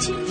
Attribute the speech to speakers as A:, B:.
A: Kau